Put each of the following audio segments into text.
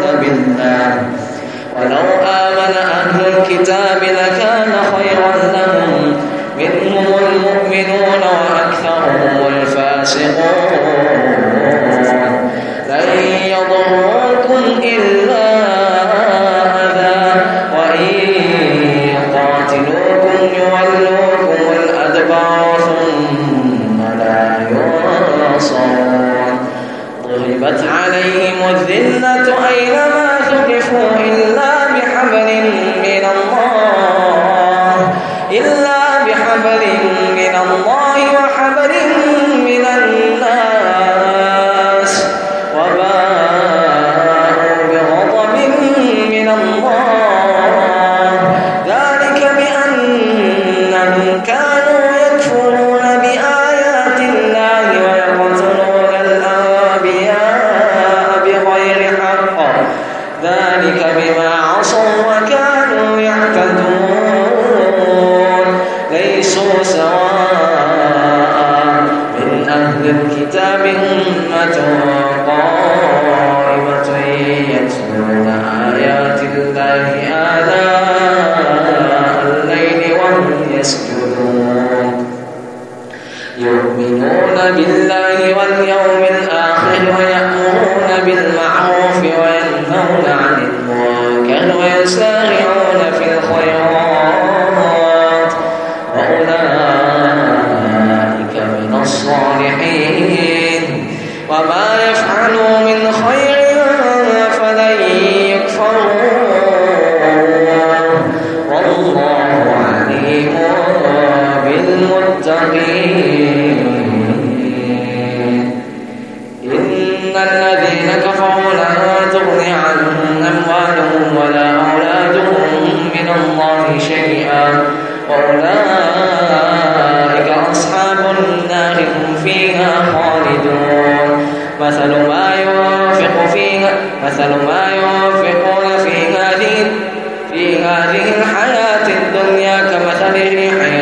وتؤمنون بالله. ولو آمن أهل الكتاب لكان خيرا لهم. منهم المؤمنون وأكثرهم الفاسقون. لن يضروكم إلا أذى. وإن يقاتلوكم يولوكم ذلك بما عصوا وكانوا يعتدون. ليسوا سواء من أهل الكتاب أمة قائمة يتلون آيات الله آلاء الليل وهم يسجدون. يؤمنون بالله واليوم الآخر ويأمرون بالمعروف وينهون عن المنكر ويسارعون في الخيرات؟ وأولئك من الصالحين. وما يفعلوا من خير تغني عنهم أموالهم ولا أولادهم من الله شيئا وأولئك أصحاب النار هم فيها خالدون. مثل ما ينفق فيها مثل ما ينفقون في هذه في هذه الحياة الدنيا كمثل ريح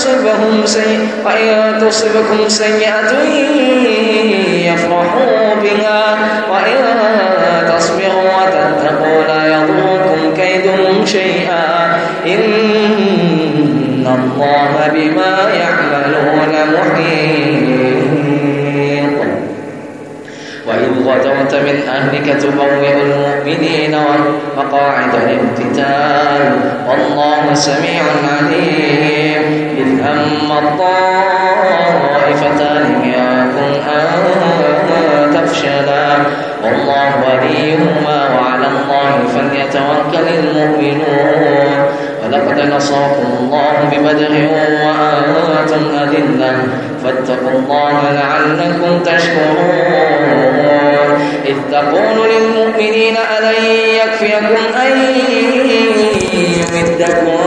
تصبهم سيئة وإن تصبكم سيئة يفرحوا بها وإن تصبروا وتتقوا لا يضركم كيدهم شيئا. إن الله بما يعملون غدوت من أهلك تبوئ المؤمنين مقاعد للقتال. والله سميع عليم. إذ هم الطائفتان منكم أن تفشلا. والله وليهما وعلى الله فليتوكل المؤمنون. ولقد نصركم الله ببدر وأنتم أذلة فاتقوا الله لعلكم تشكرون. إذ تقول للمؤمنين ألن يكفيكم أن يمدكم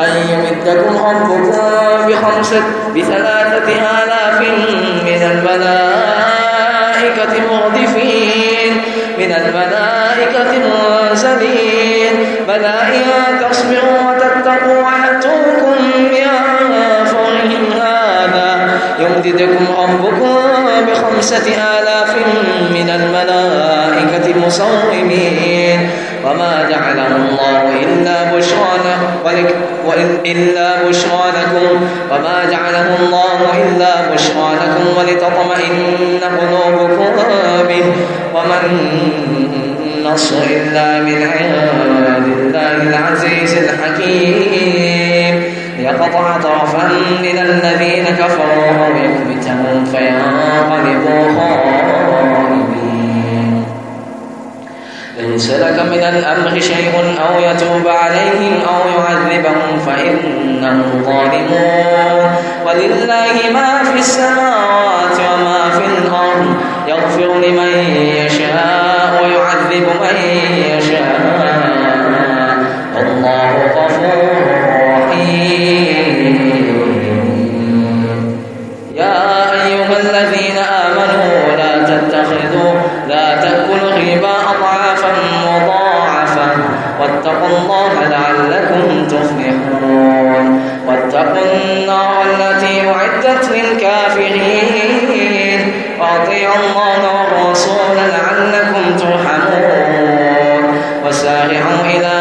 أن يمدكم ربكم بخمسة بثلاثة آلاف من الملائكة مردفين من الملائكة منزلين. بلى إن تصبروا وتتقوا ويأتوكم من فورهم هذا يمددكم ربكم بخمسة آلاف من الملائكة مصومين. وما جعله الله إلا بشرى إلا بشرى لكم وما جعله الله إلا بشرى لكم ولتطمئن قلوبكم به. وما النصر إلا من عند الله العزيز الحكيم. ليقطع طرفا من الذين كفروا أو يكبتهم فينقلبوا خائبين ليس لك من الأمر شيء أو يتوب عليهم أو يعذبهم فإنهم ظالمون ولله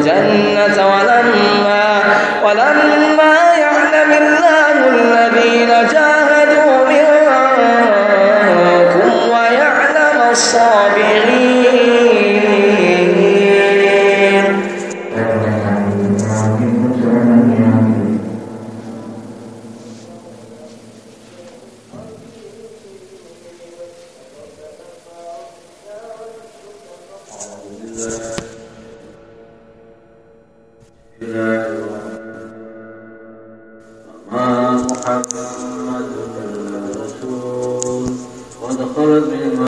الجنة ولما ولما يعلم الله الذين جاهدوا منكم ويعلم الصابرين. الله